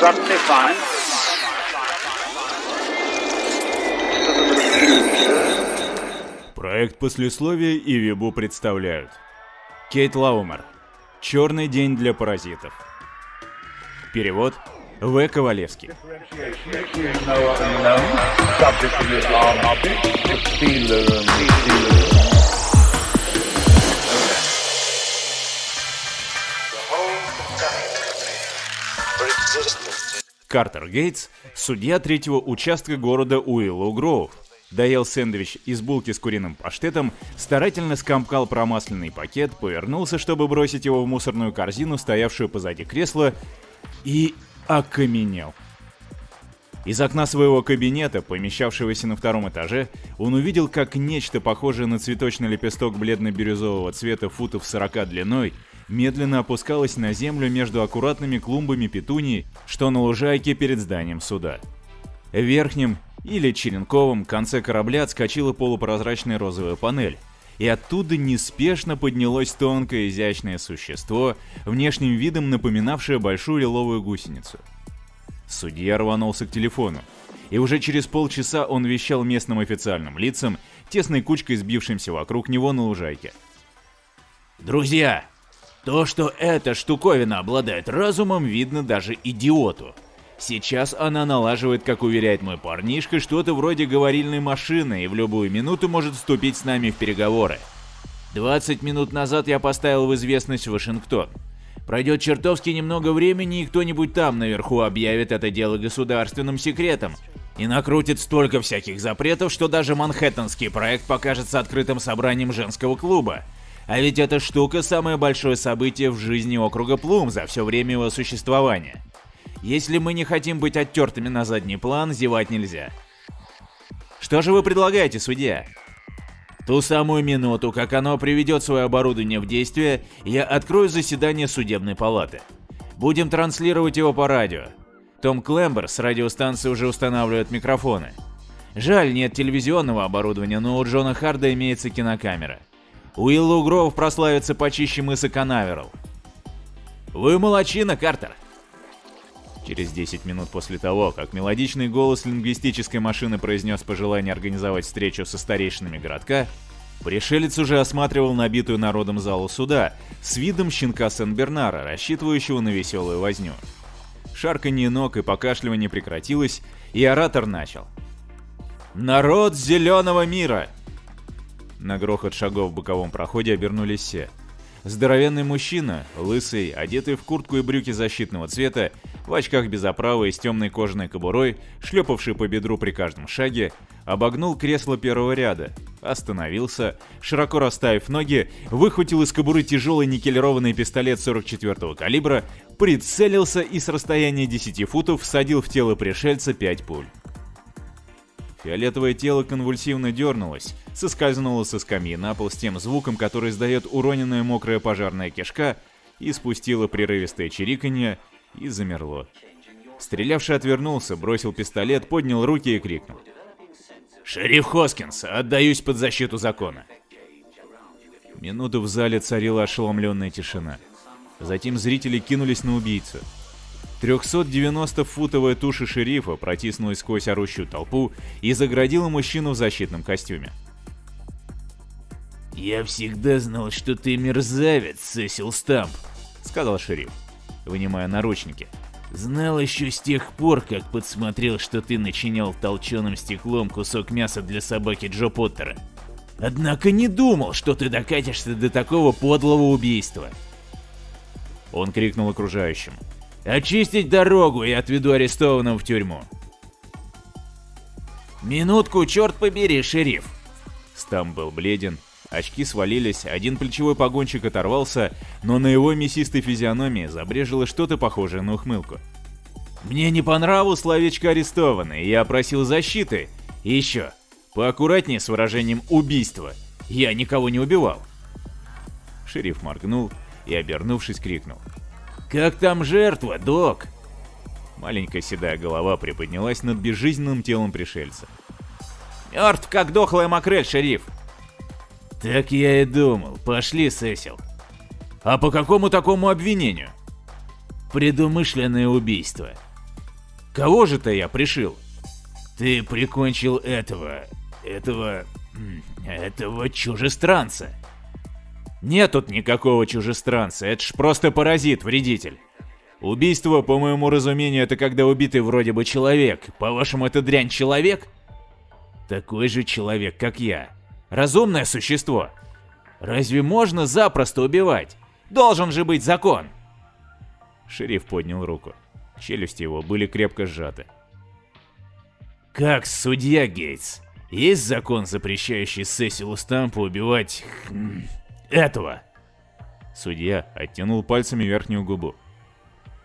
suddenly find Проект послесловия и Вибу представляют. Кейт Лаумер. Черный день для паразитов. Перевод В. Ковалевский. the alarm Картер Гейтс, судья третьего участка города Уиллоу Гроув. Доел сэндвич из булки с куриным паштетом, старательно скомкал промасленный пакет, повернулся, чтобы бросить его в мусорную корзину, стоявшую позади кресла, и окаменел. Из окна своего кабинета, помещавшегося на втором этаже, он увидел, как нечто похожее на цветочный лепесток бледно-бирюзового цвета футов 40 длиной медленно опускалось на землю между аккуратными клумбами петунии, что на лужайке перед зданием суда. В верхнем или черенковом конце корабля отскочила полупрозрачная розовая панель, и оттуда неспешно поднялось тонкое изящное существо, внешним видом напоминавшее большую лиловую гусеницу. Судья рванулся к телефону, и уже через полчаса он вещал местным официальным лицам, тесной кучкой сбившимся вокруг него на лужайке. «Друзья, то, что эта штуковина обладает разумом, видно даже идиоту. Сейчас она налаживает, как уверяет мой парнишка, что-то вроде говорильной машины и в любую минуту может вступить с нами в переговоры. 20 минут назад я поставил в известность Вашингтон. Пройдет чертовски немного времени, и кто-нибудь там наверху объявит это дело государственным секретом. И накрутит столько всяких запретов, что даже манхэттенский проект покажется открытым собранием женского клуба. А ведь эта штука самое большое событие в жизни округа Плум за все время его существования. Если мы не хотим быть оттертыми на задний план, зевать нельзя. Что же вы предлагаете, судья? Ту самую минуту, как оно приведет свое оборудование в действие, я открою заседание судебной палаты. Будем транслировать его по радио. Том Клембер с радиостанции уже устанавливает микрофоны. Жаль, нет телевизионного оборудования, но у Джона Харда имеется кинокамера. Уиллоу Гроув прославится почище мыса Канаверал. Вы молочина, Картер. Через 10 минут после того, как мелодичный голос лингвистической машины произнес пожелание организовать встречу со старейшинами городка, пришелец уже осматривал набитую народом залу суда с видом щенка Сен-Бернара, рассчитывающего на веселую возню. Шарканье ног и покашливание прекратилось, и оратор начал. «Народ зеленого мира!» На грохот шагов в боковом проходе обернулись все. Здоровенный мужчина, лысый, одетый в куртку и брюки защитного цвета, в очках без оправы и с темной кожаной кобурой, шлепавший по бедру при каждом шаге, обогнул кресло первого ряда, остановился, широко расставив ноги, выхватил из кобуры тяжелый никелированный пистолет 44-го калибра, прицелился и с расстояния 10 футов всадил в тело пришельца 5 пуль. Фиолетовое тело конвульсивно дернулось, соскользнуло со скамьи на пол с тем звуком, который издает уроненная мокрая пожарная кишка, и спустило прерывистое чириканье и замерло. Стрелявший отвернулся, бросил пистолет, поднял руки и крикнул. «Шериф Хоскинс, отдаюсь под защиту закона!» Минуту в зале царила ошеломленная тишина. Затем зрители кинулись на убийцу. 390-футовая туша шерифа протиснулась сквозь орущую толпу и заградила мужчину в защитном костюме. «Я всегда знал, что ты мерзавец, Сесил Стамп», — сказал шериф, вынимая наручники. «Знал еще с тех пор, как подсмотрел, что ты начинял толченым стеклом кусок мяса для собаки Джо Поттера. Однако не думал, что ты докатишься до такого подлого убийства». Он крикнул окружающим. «Очистить дорогу и отведу арестованного в тюрьму!» «Минутку, черт побери, шериф!» Стам был бледен, очки свалились, один плечевой погонщик оторвался, но на его мясистой физиономии забрежило что-то похожее на ухмылку. «Мне не по нраву словечко арестованный, я просил защиты. И еще, поаккуратнее с выражением «убийство». Я никого не убивал». Шериф моргнул и, обернувшись, крикнул. «Как там жертва, док?» Маленькая седая голова приподнялась над безжизненным телом пришельца. «Мертв, как дохлая макрель, шериф!» «Так я и думал. Пошли, Сесил». «А по какому такому обвинению?» «Предумышленное убийство. Кого же-то я пришил? Ты прикончил этого... этого... этого чужестранца. Нет тут никакого чужестранца, это ж просто паразит-вредитель. Убийство, по моему разумению, это когда убитый вроде бы человек. По-вашему, это дрянь человек? Такой же человек, как я. Разумное существо. Разве можно запросто убивать? Должен же быть закон. Шериф поднял руку. Челюсти его были крепко сжаты. Как судья Гейтс, есть закон, запрещающий Сесилу Стампу убивать... этого? Судья оттянул пальцами верхнюю губу.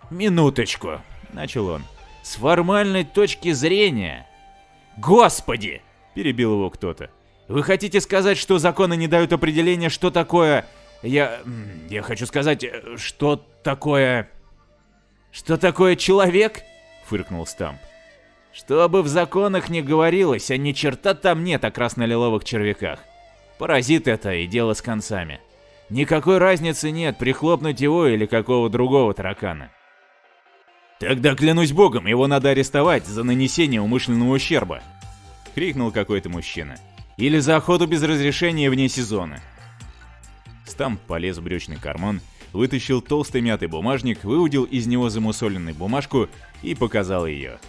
«Минуточку», — начал он. «С формальной точки зрения...» «Господи!» — перебил его кто-то. «Вы хотите сказать, что законы не дают определения, что такое... Я... я хочу сказать, что такое... что такое человек?» — фыркнул Стамп. «Что бы в законах не говорилось, а ни черта там нет о красно-лиловых червяках. Паразит это и дело с концами. Никакой разницы нет, прихлопнуть его или какого другого таракана. «Тогда клянусь богом, его надо арестовать за нанесение умышленного ущерба!» — крикнул какой-то мужчина. «Или за охоту без разрешения вне сезона!» Стамп полез в брючный карман, вытащил толстый мятый бумажник, выудил из него замусоленную бумажку и показал ее.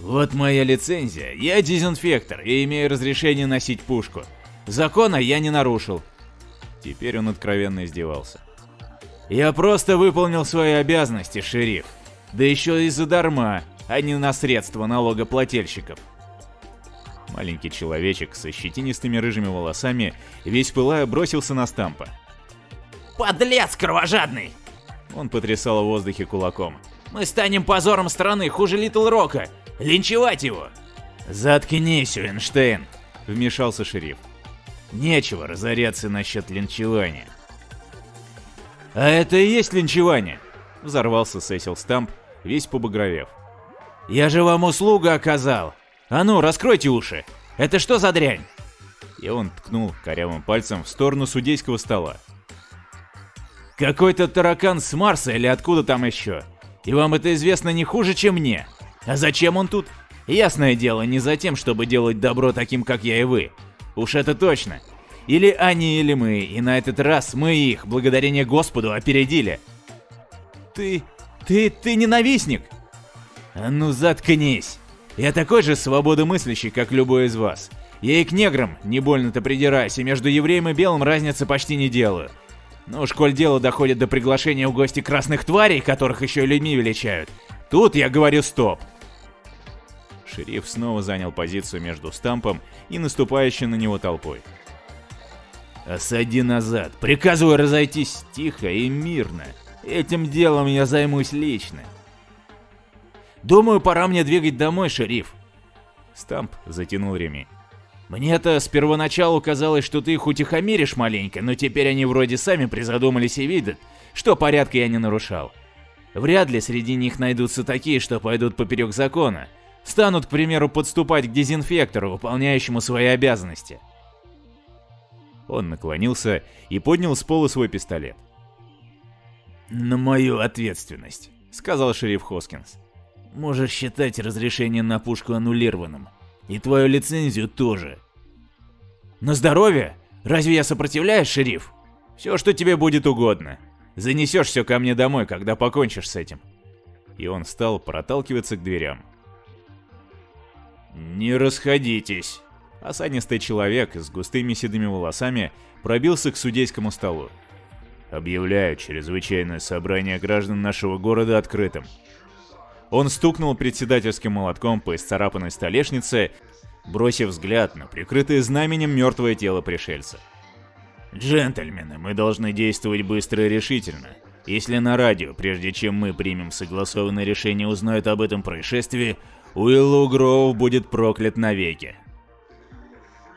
«Вот моя лицензия. Я дезинфектор и имею разрешение носить пушку. Закона я не нарушил». Теперь он откровенно издевался. Я просто выполнил свои обязанности, шериф. Да еще и задарма, а не на средства налогоплательщиков. Маленький человечек со щетинистыми рыжими волосами, весь пылая, бросился на Стампа. «Подлец кровожадный!» Он потрясал в воздухе кулаком. «Мы станем позором страны, хуже Литл Рока! Линчевать его!» «Заткнись, Уинштейн!» — вмешался шериф. «Нечего разоряться насчет линчевания. «А это и есть линчевание!» — взорвался Сесил Стамп, весь побагровев. «Я же вам услугу оказал! А ну, раскройте уши! Это что за дрянь?» И он ткнул корявым пальцем в сторону судейского стола. «Какой-то таракан с Марса или откуда там еще. И вам это известно не хуже, чем мне. А зачем он тут? Ясное дело, не за тем, чтобы делать добро таким, как я и вы. Уж это точно. Или они, или мы, и на этот раз мы их, благодарение Господу, опередили. Ты... ты... ты ненавистник? А ну заткнись. Я такой же свободомыслящий, как любой из вас. Я и к неграм не больно-то придираюсь, и между евреем и белым разницы почти не делаю. Но уж коль дело доходит до приглашения в гости красных тварей, которых еще и людьми величают, тут я говорю стоп. Шериф снова занял позицию между Стампом и наступающей на него толпой. Осади назад. Приказываю разойтись тихо и мирно. Этим делом я займусь лично. Думаю, пора мне двигать домой, шериф. Стамп затянул ремень. Мне-то с первоначалу казалось, что ты их утихомиришь маленько, но теперь они вроде сами призадумались и видят, что порядка я не нарушал. Вряд ли среди них найдутся такие, что пойдут поперек закона. Станут, к примеру, подступать к дезинфектору, выполняющему свои обязанности. Он наклонился и поднял с пола свой пистолет. «На мою ответственность», — сказал шериф Хоскинс. «Можешь считать разрешение на пушку аннулированным. И твою лицензию тоже». «На здоровье? Разве я сопротивляюсь, шериф? Все, что тебе будет угодно. Занесешь все ко мне домой, когда покончишь с этим». И он стал проталкиваться к дверям. «Не расходитесь», Осанистый человек с густыми седыми волосами пробился к судейскому столу. «Объявляю чрезвычайное собрание граждан нашего города открытым». Он стукнул председательским молотком по исцарапанной столешнице, бросив взгляд на прикрытое знаменем мертвое тело пришельца. «Джентльмены, мы должны действовать быстро и решительно. Если на радио, прежде чем мы примем согласованное решение, узнают об этом происшествии, Уиллоу Гроув будет проклят навеки.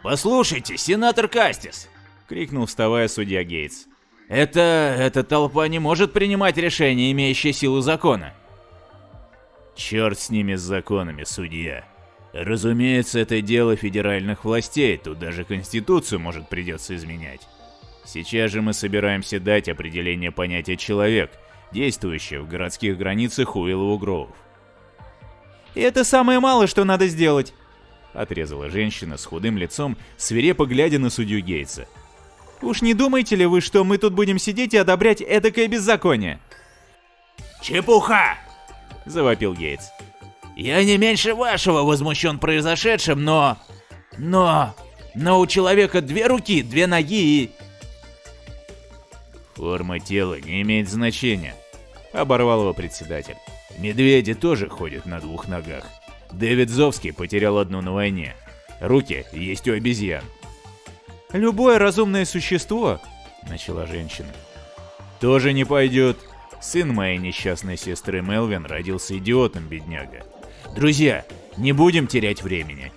«Послушайте, сенатор Кастис!» — крикнул, вставая судья Гейтс. «Это... эта толпа не может принимать решения, имеющие силу закона». «Черт с ними с законами, судья. Разумеется, это дело федеральных властей, тут даже Конституцию, может, придется изменять. Сейчас же мы собираемся дать определение понятия «человек», действующее в городских границах Уиллоу Гроув. И это самое малое, что надо сделать. Отрезала женщина с худым лицом, свирепо глядя на судью Гейтса. Уж не думаете ли вы, что мы тут будем сидеть и одобрять эдакое беззаконие? «Чепуха!» — завопил Гейтс. «Я не меньше вашего возмущен произошедшим, но... Но... Но у человека две руки, две ноги и...» «Форма тела не имеет значения», — оборвал его председатель. «Медведи тоже ходят на двух ногах. Дэвид Зовский потерял одну на войне. Руки есть у обезьян». «Любое разумное существо», — начала женщина. «Тоже не пойдет. Сын моей несчастной сестры Мелвин родился идиотом, бедняга. Друзья, не будем терять времени.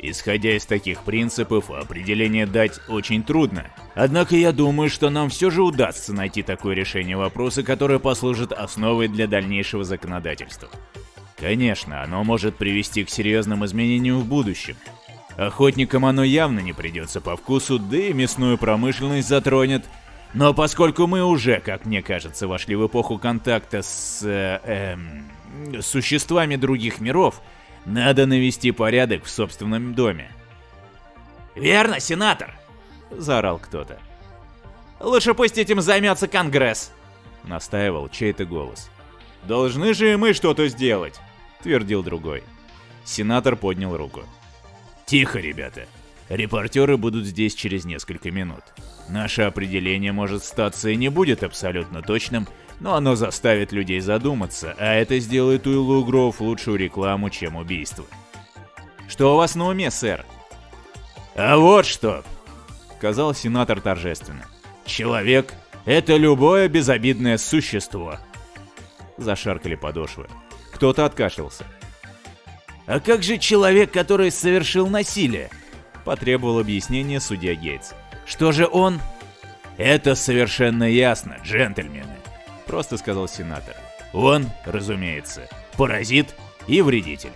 Исходя из таких принципов, определение дать очень трудно. Однако я думаю, что нам все же удастся найти такое решение вопроса, которое послужит основой для дальнейшего законодательства. Конечно, оно может привести к серьезным изменениям в будущем. Охотникам оно явно не придется по вкусу, да и мясную промышленность затронет. Но поскольку мы уже, как мне кажется, вошли в эпоху контакта с... Э, э, существами других миров, надо навести порядок в собственном доме. «Верно, сенатор!» — заорал кто-то. «Лучше пусть этим займется Конгресс!» — настаивал чей-то голос. «Должны же и мы что-то сделать!» — твердил другой. Сенатор поднял руку. «Тихо, ребята. Репортеры будут здесь через несколько минут. Наше определение может статься и не будет абсолютно точным, но оно заставит людей задуматься, а это сделает Уиллу Гроув лучшую рекламу, чем убийство. «Что у вас на уме, сэр?» «А вот что!» — сказал сенатор торжественно. «Человек — это любое безобидное существо!» Зашаркали подошвы. Кто-то откашлялся. «А как же человек, который совершил насилие?» — потребовал объяснения судья Гейтс. «Что же он?» «Это совершенно ясно, джентльмены просто сказал сенатор. Он, разумеется, паразит и вредитель.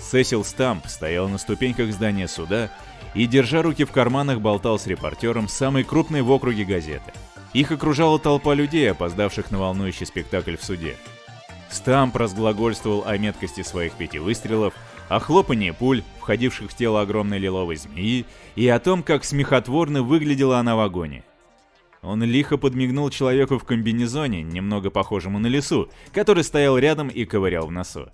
Сесил Стамп стоял на ступеньках здания суда и, держа руки в карманах, болтал с репортером самой крупной в округе газеты. Их окружала толпа людей, опоздавших на волнующий спектакль в суде. Стамп разглагольствовал о меткости своих пяти выстрелов, о хлопании пуль, входивших в тело огромной лиловой змеи, и о том, как смехотворно выглядела она в вагоне. Он лихо подмигнул человеку в комбинезоне, немного похожему на лесу, который стоял рядом и ковырял в носу.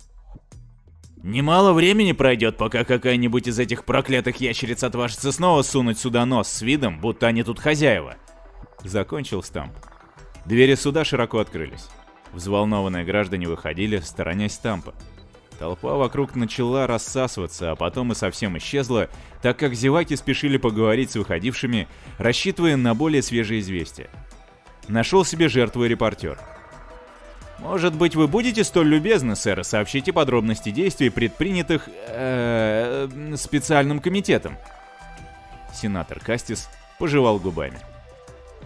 «Немало времени пройдет, пока какая-нибудь из этих проклятых ящериц отважится снова сунуть сюда нос с видом, будто они тут хозяева», — закончил Стамп. Двери суда широко открылись. Взволнованные граждане выходили, сторонясь Стампа. Толпа вокруг начала рассасываться, а потом и совсем исчезла, так как зеваки спешили поговорить с выходившими, рассчитывая на более свежие известия. Нашел себе жертву репортер. «Может быть, вы будете столь любезны, сэр, сообщите подробности действий, предпринятых э, специальным комитетом?» Сенатор Кастис пожевал губами.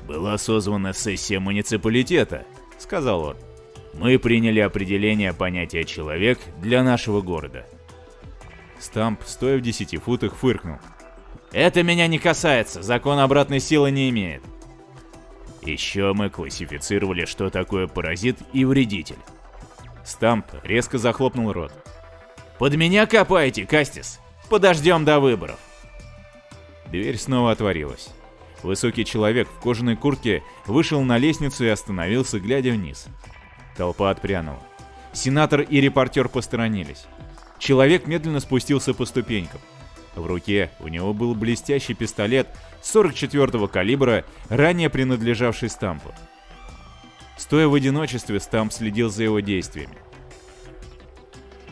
«Была созвана сессия муниципалитета», — сказал он мы приняли определение понятия «человек» для нашего города. Стамп, стоя в 10 футах, фыркнул. «Это меня не касается, закон обратной силы не имеет». Еще мы классифицировали, что такое паразит и вредитель. Стамп резко захлопнул рот. «Под меня копаете, Кастис? Подождем до выборов». Дверь снова отворилась. Высокий человек в кожаной куртке вышел на лестницу и остановился, глядя вниз. Толпа отпрянула. Сенатор и репортер посторонились. Человек медленно спустился по ступенькам. В руке у него был блестящий пистолет 44-го калибра, ранее принадлежавший Стампу. Стоя в одиночестве, Стамп следил за его действиями.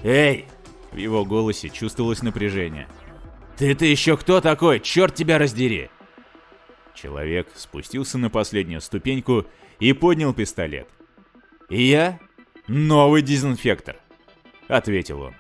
«Эй!» В его голосе чувствовалось напряжение. «Ты-то еще кто такой? Черт тебя раздери!» Человек спустился на последнюю ступеньку и поднял пистолет. «И я новый дезинфектор», — ответил он.